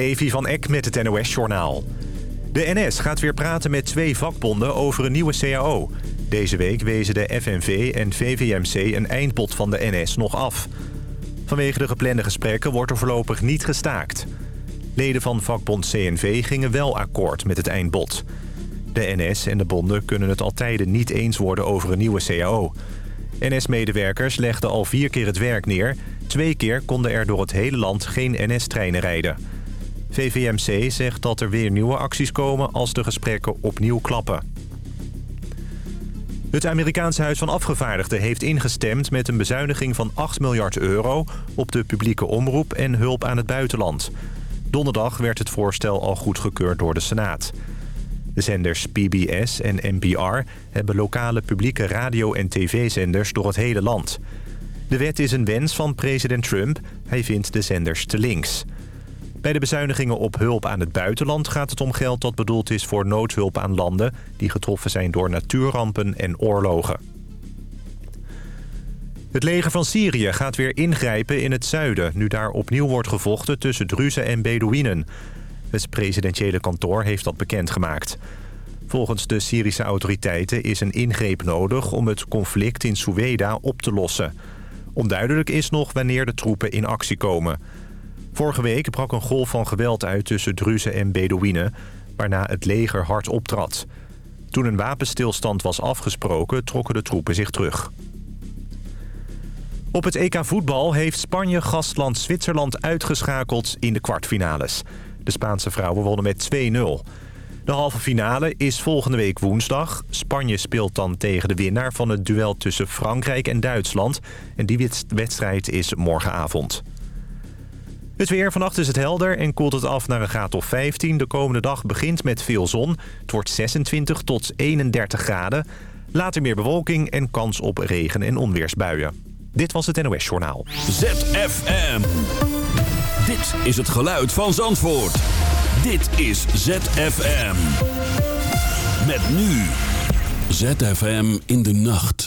Davy van Eck met het NOS-journaal. De NS gaat weer praten met twee vakbonden over een nieuwe CAO. Deze week wezen de FNV en VVMC een eindbod van de NS nog af. Vanwege de geplande gesprekken wordt er voorlopig niet gestaakt. Leden van vakbond CNV gingen wel akkoord met het eindbod. De NS en de bonden kunnen het al tijden niet eens worden over een nieuwe CAO. NS-medewerkers legden al vier keer het werk neer. Twee keer konden er door het hele land geen NS-treinen rijden. VVMC zegt dat er weer nieuwe acties komen als de gesprekken opnieuw klappen. Het Amerikaanse Huis van Afgevaardigden heeft ingestemd met een bezuiniging van 8 miljard euro op de publieke omroep en hulp aan het buitenland. Donderdag werd het voorstel al goedgekeurd door de Senaat. De zenders PBS en NPR hebben lokale publieke radio- en tv-zenders door het hele land. De wet is een wens van president Trump. Hij vindt de zenders te links. Bij de bezuinigingen op hulp aan het buitenland gaat het om geld dat bedoeld is voor noodhulp aan landen die getroffen zijn door natuurrampen en oorlogen. Het leger van Syrië gaat weer ingrijpen in het zuiden... nu daar opnieuw wordt gevochten tussen Druzen en Bedouinen. Het presidentiële kantoor heeft dat bekendgemaakt. Volgens de Syrische autoriteiten is een ingreep nodig... om het conflict in Soueda op te lossen. Onduidelijk is nog wanneer de troepen in actie komen... Vorige week brak een golf van geweld uit tussen Druzen en Bedouinen... waarna het leger hard optrad. Toen een wapenstilstand was afgesproken, trokken de troepen zich terug. Op het EK voetbal heeft Spanje gastland Zwitserland uitgeschakeld in de kwartfinales. De Spaanse vrouwen wonnen met 2-0. De halve finale is volgende week woensdag. Spanje speelt dan tegen de winnaar van het duel tussen Frankrijk en Duitsland. En die wedstrijd is morgenavond. Het weer. Vannacht is het helder en koelt het af naar een graad of 15. De komende dag begint met veel zon. Het wordt 26 tot 31 graden. Later meer bewolking en kans op regen- en onweersbuien. Dit was het NOS Journaal. ZFM. Dit is het geluid van Zandvoort. Dit is ZFM. Met nu. ZFM in de nacht.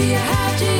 do you, how do you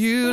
you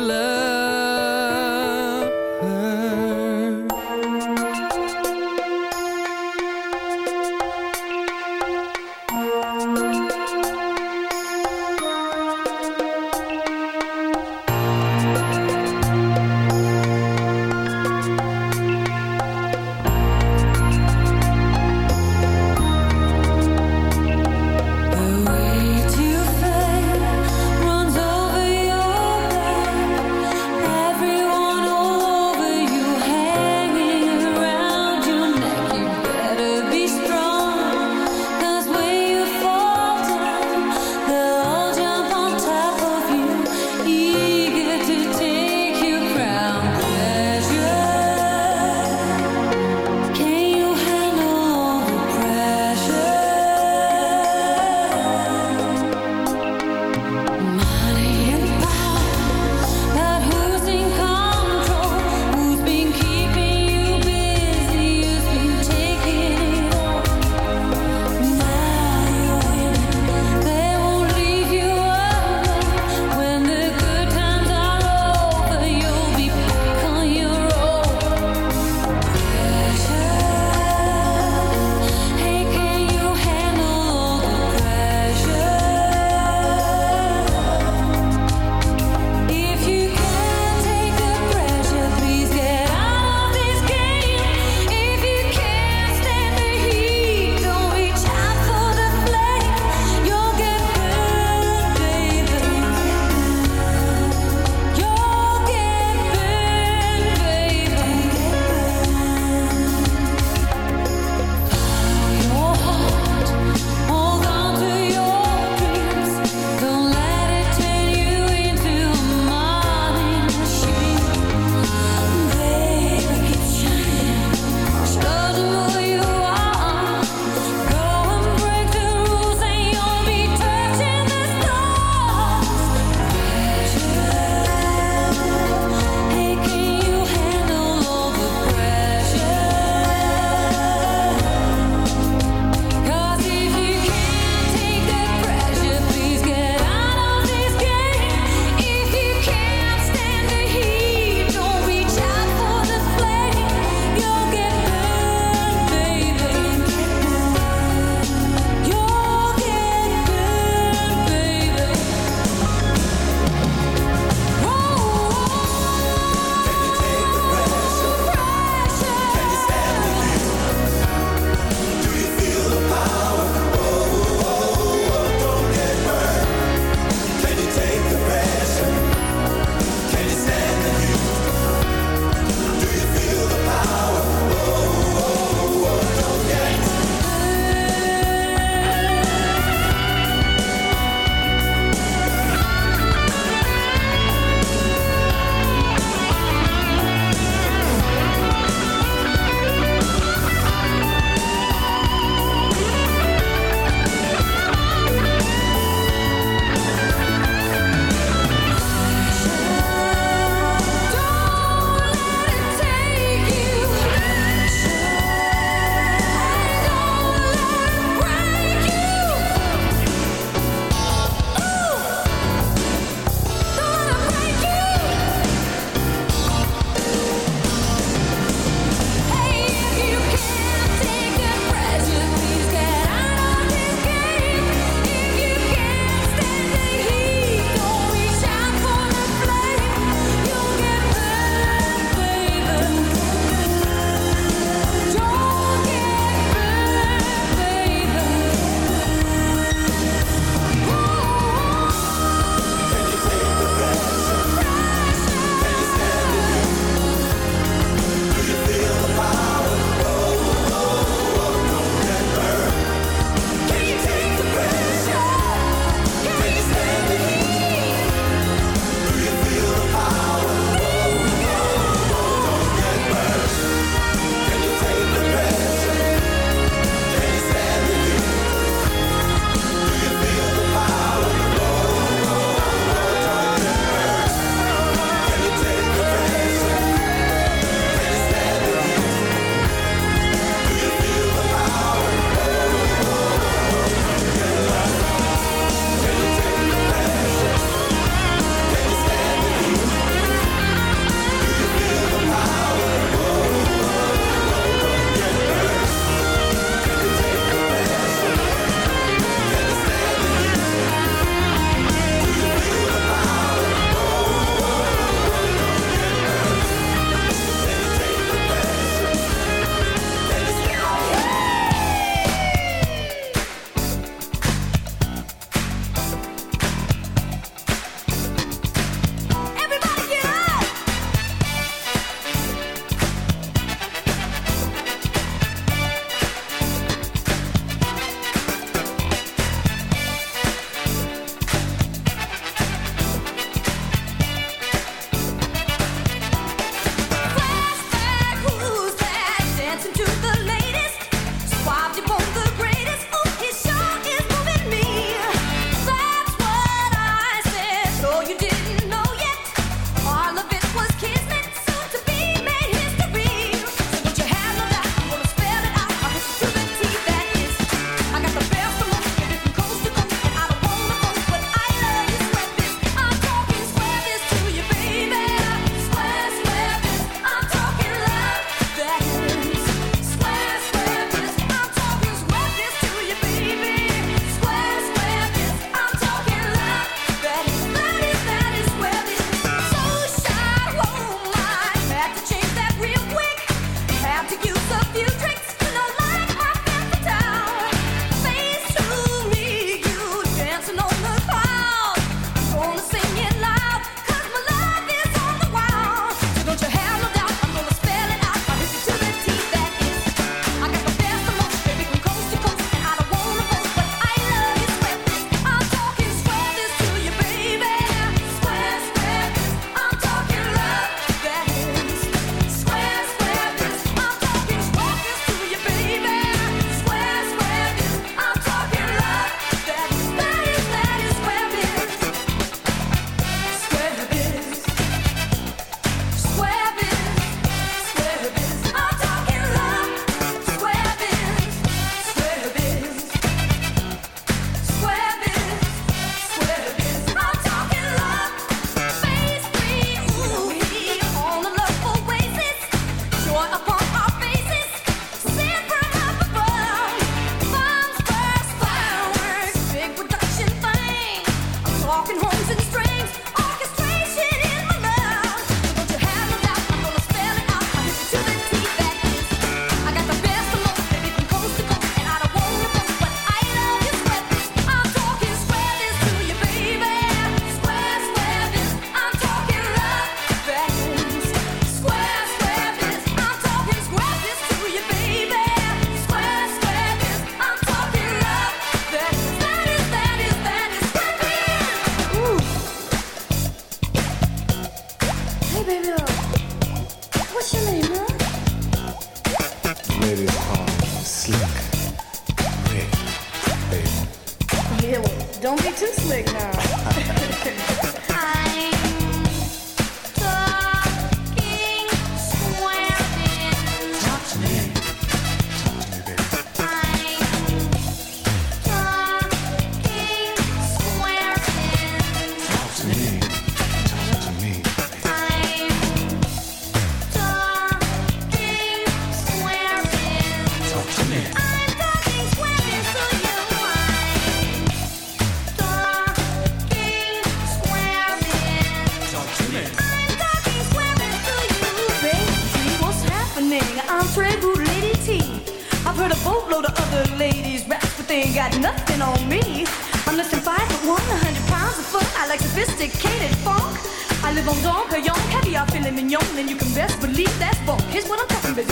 Here's what I'm talking about.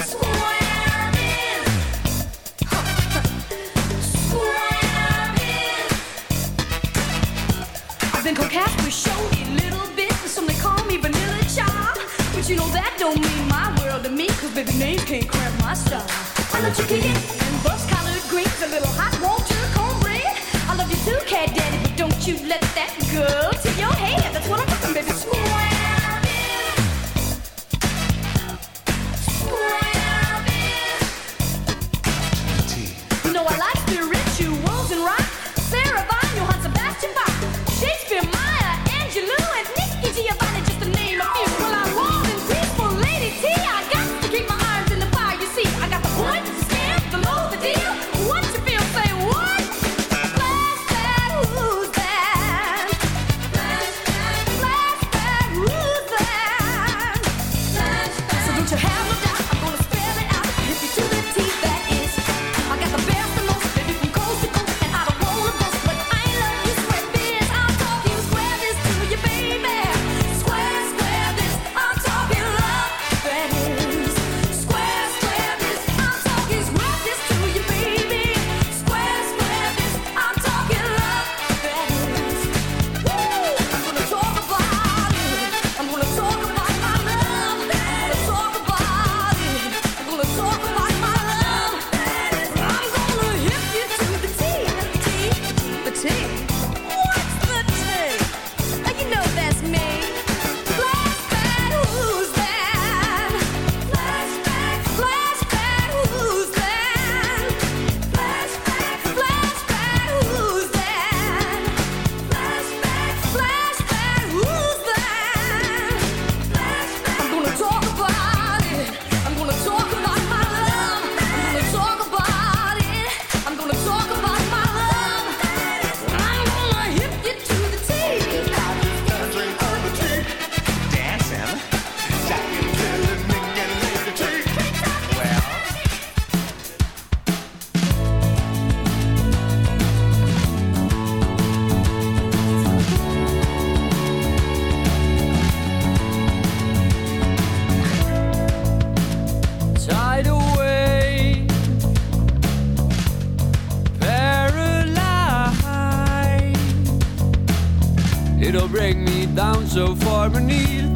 I've been called Casper, little and some they call me Vanilla But you know that don't mean my world to can't my style. I love you, and greens, a little hot water, cornbread. I love you too, Cat Daddy, but don't you let that go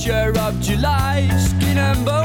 picture of July, skin and bone.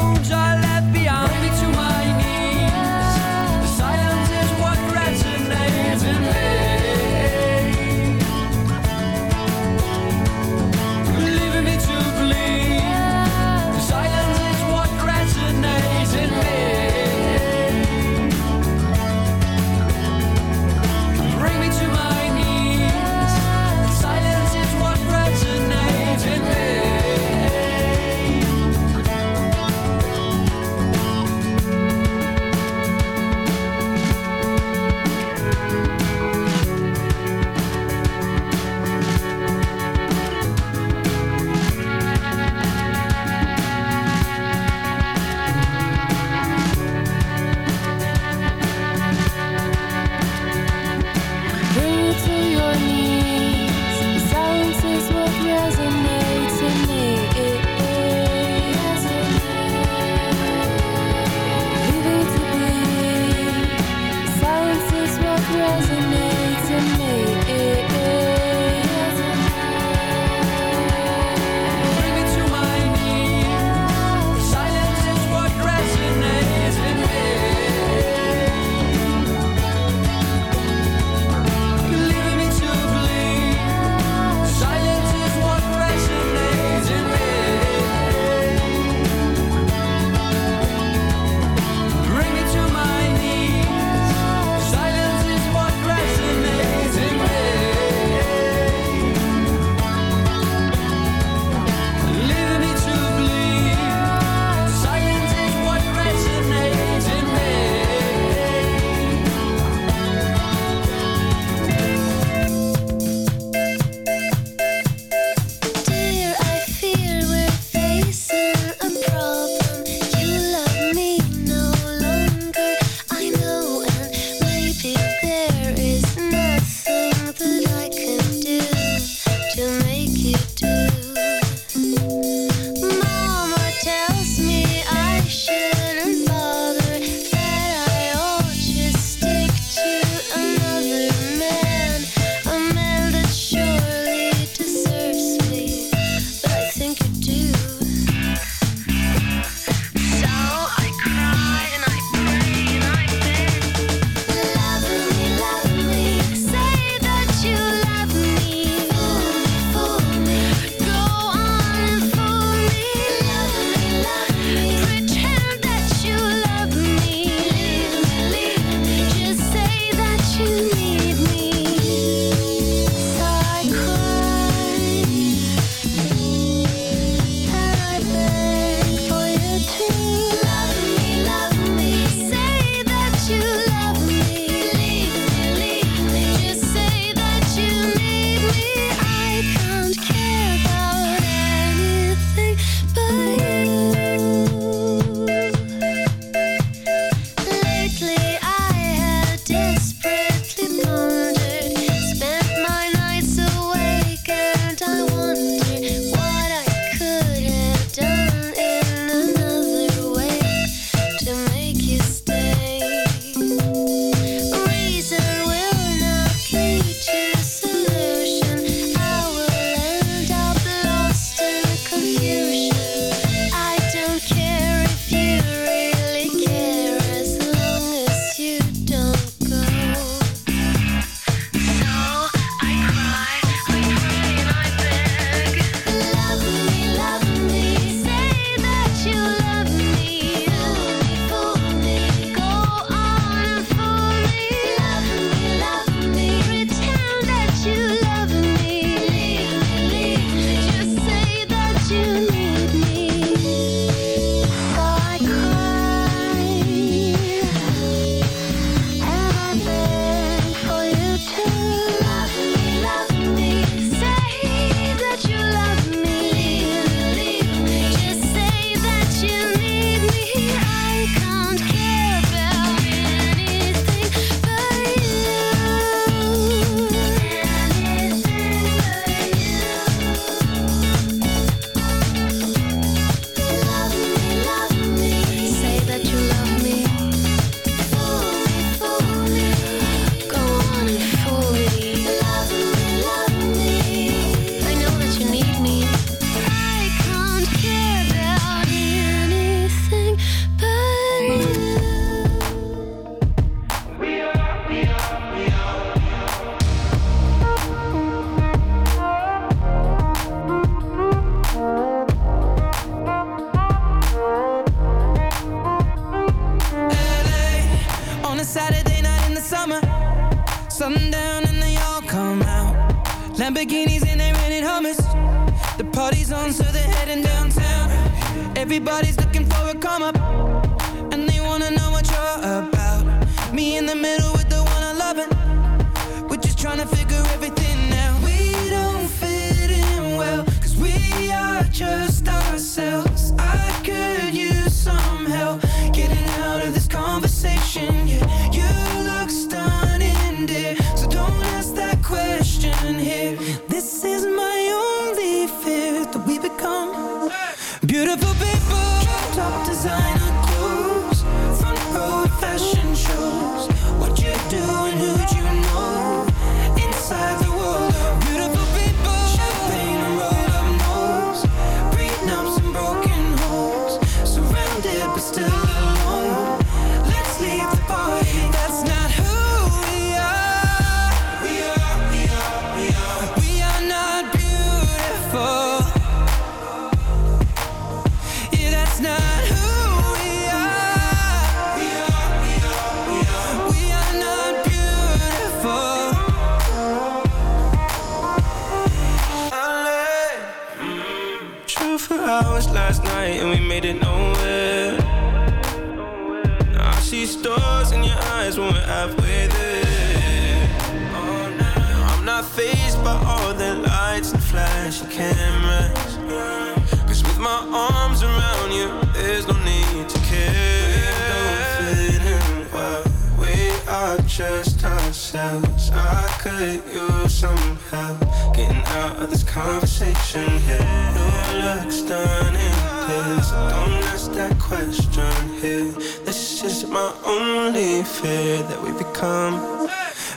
conversation here. New looks done in this. Don't ask that question here. This is my only fear that we become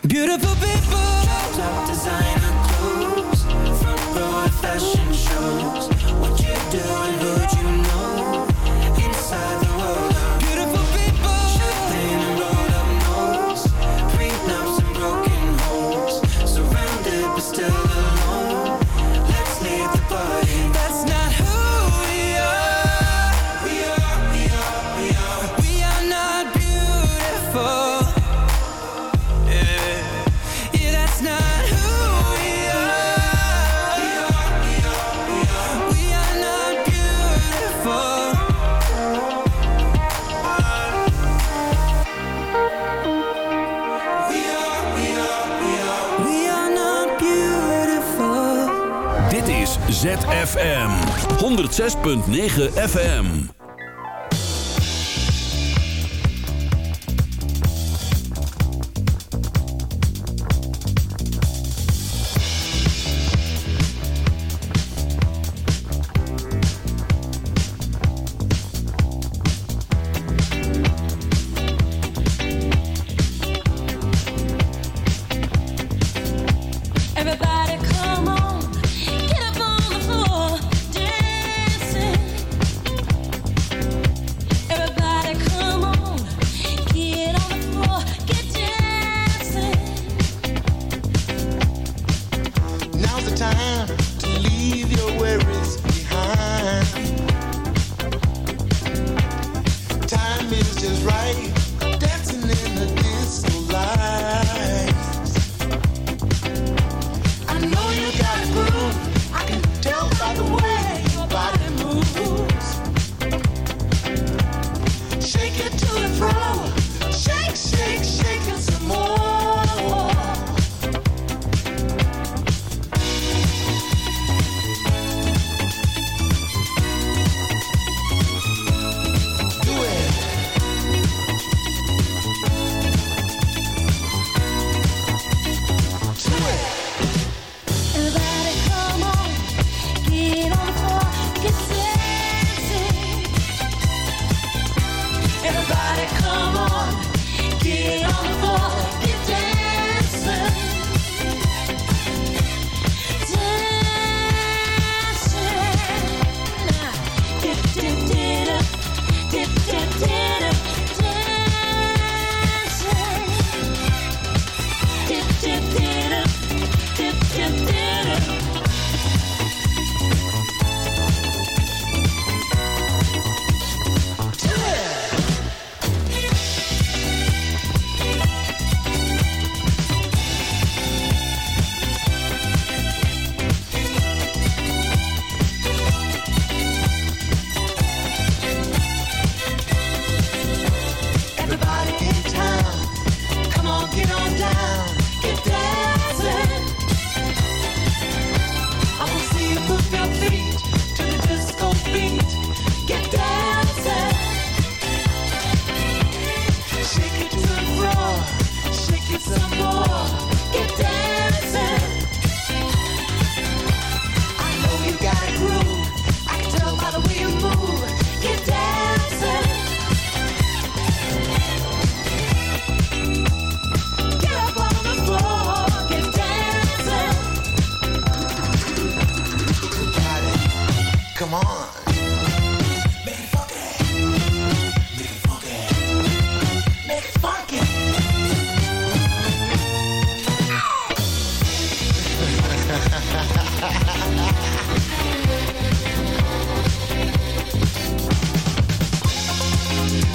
beautiful people. FM 106.9 FM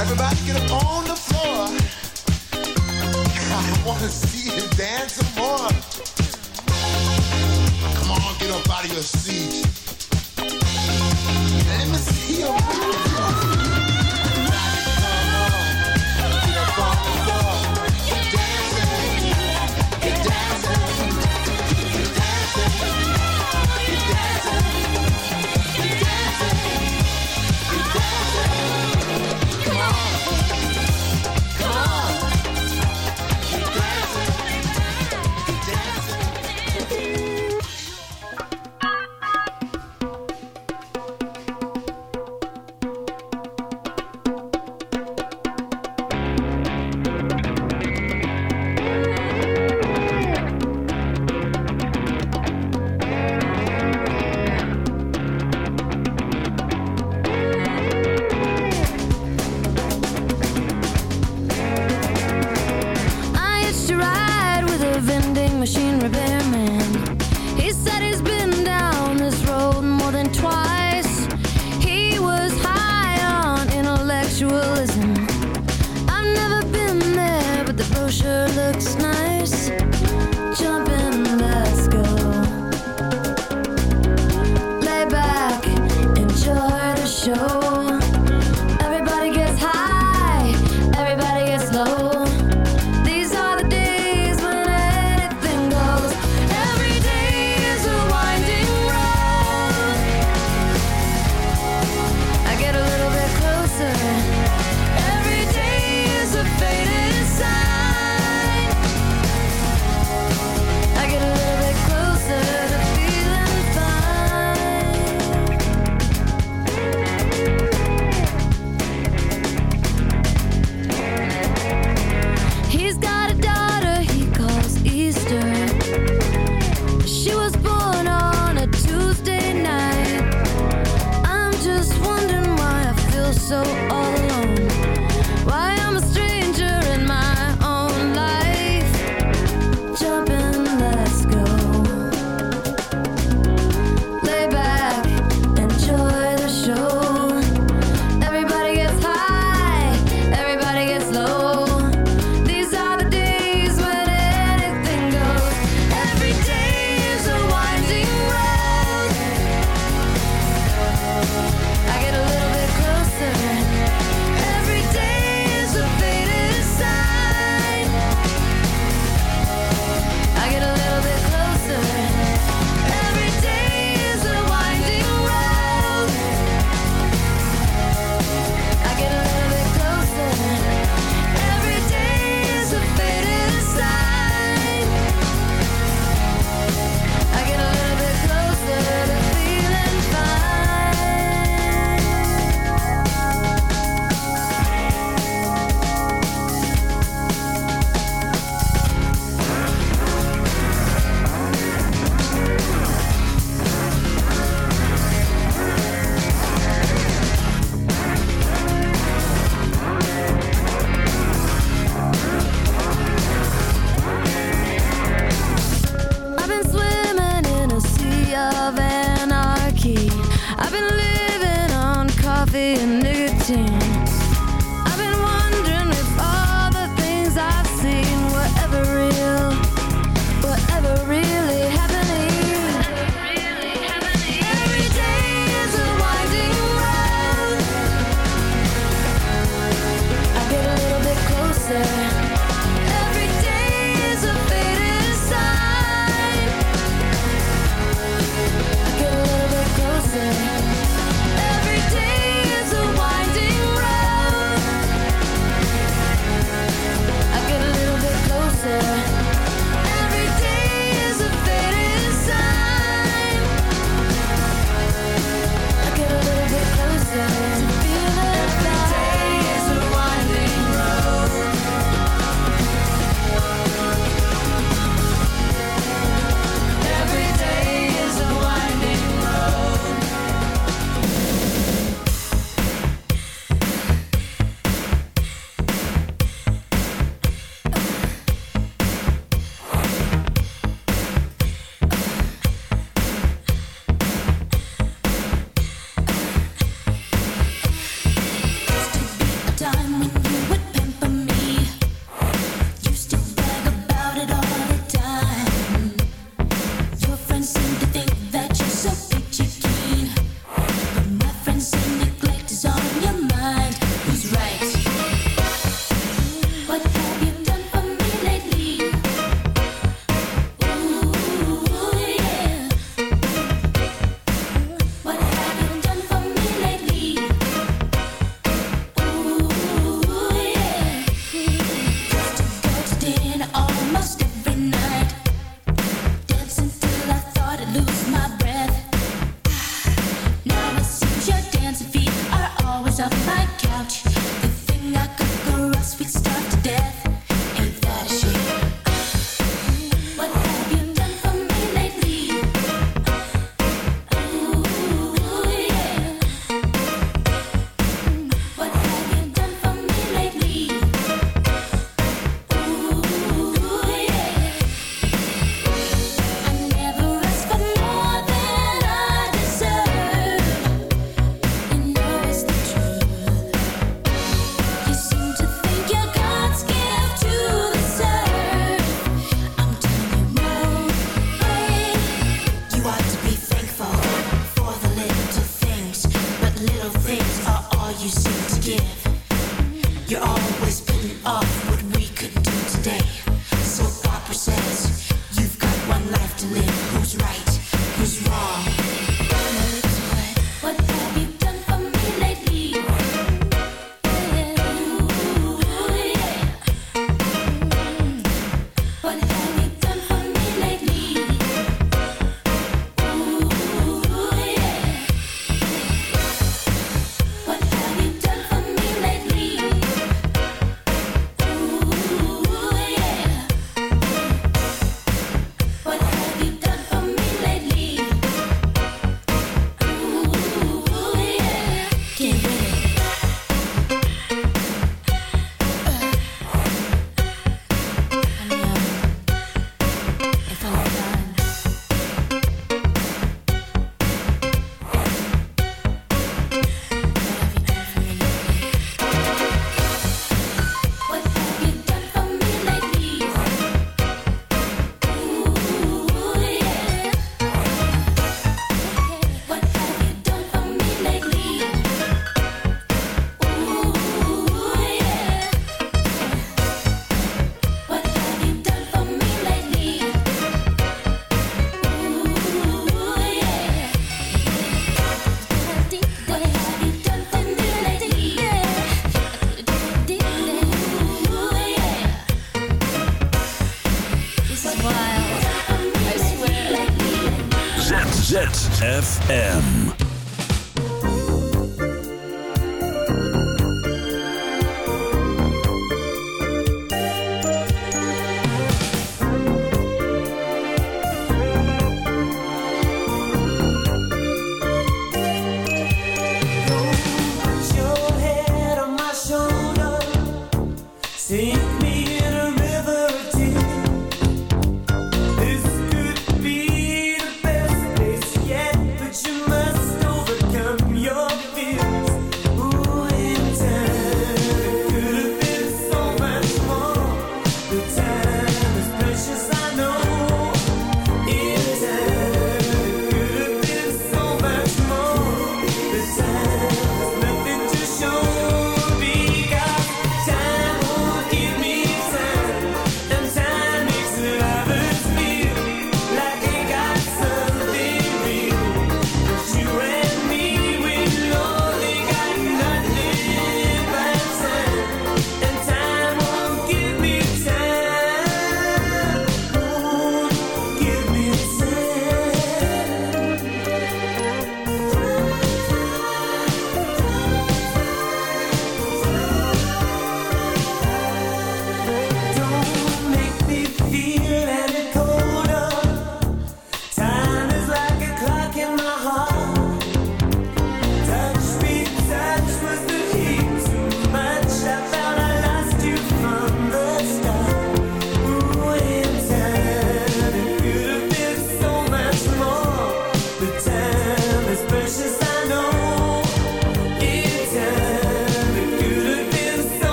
Everybody get up on the floor. I wanna see him dance some more. Come on, get up out of your seat. Let me see you move.